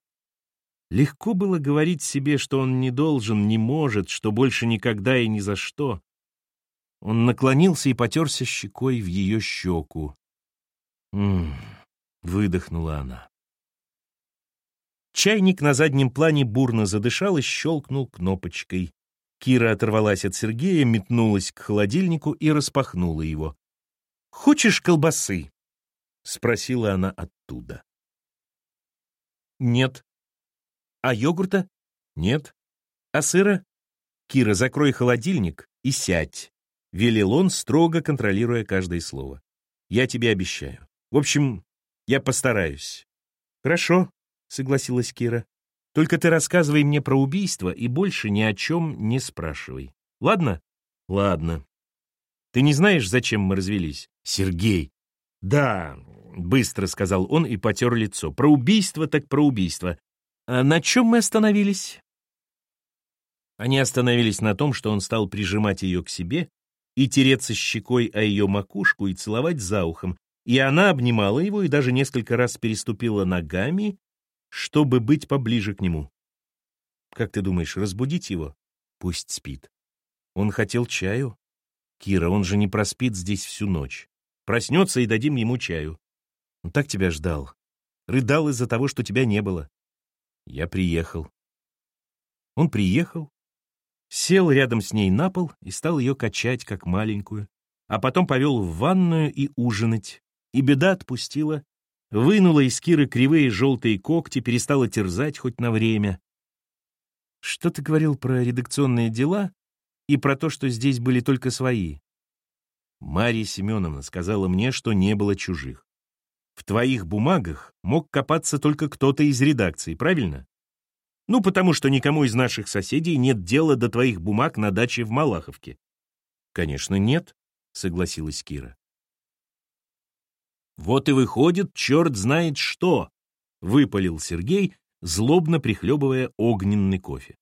Легко было говорить себе, что он не должен, не может, что больше никогда и ни за что. Он наклонился и потерся щекой в ее щеку. «М-м-м», выдохнула она. Чайник на заднем плане бурно задышал и щелкнул кнопочкой. Кира оторвалась от Сергея, метнулась к холодильнику и распахнула его. «Хочешь колбасы?» — спросила она оттуда. «Нет», а йогурта? Нет. А сыра? Кира, закрой холодильник и сядь. Велел он, строго контролируя каждое слово. Я тебе обещаю. В общем, я постараюсь. Хорошо, согласилась Кира. Только ты рассказывай мне про убийство и больше ни о чем не спрашивай. Ладно? Ладно. Ты не знаешь, зачем мы развелись? Сергей. Да, быстро сказал он и потер лицо. Про убийство так про убийство. А на чем мы остановились? Они остановились на том, что он стал прижимать ее к себе и тереться щекой о ее макушку и целовать за ухом, и она обнимала его и даже несколько раз переступила ногами, чтобы быть поближе к нему. Как ты думаешь, разбудить его? Пусть спит. Он хотел чаю. Кира, он же не проспит здесь всю ночь. Проснется и дадим ему чаю. Он так тебя ждал. Рыдал из-за того, что тебя не было. Я приехал. Он приехал, сел рядом с ней на пол и стал ее качать, как маленькую, а потом повел в ванную и ужинать. И беда отпустила, вынула из Киры кривые желтые когти, перестала терзать хоть на время. Что ты говорил про редакционные дела и про то, что здесь были только свои? Мария Семеновна сказала мне, что не было чужих. В твоих бумагах мог копаться только кто-то из редакции, правильно? Ну, потому что никому из наших соседей нет дела до твоих бумаг на даче в Малаховке. Конечно, нет, согласилась Кира. Вот и выходит, черт знает что, выпалил Сергей, злобно прихлебывая огненный кофе.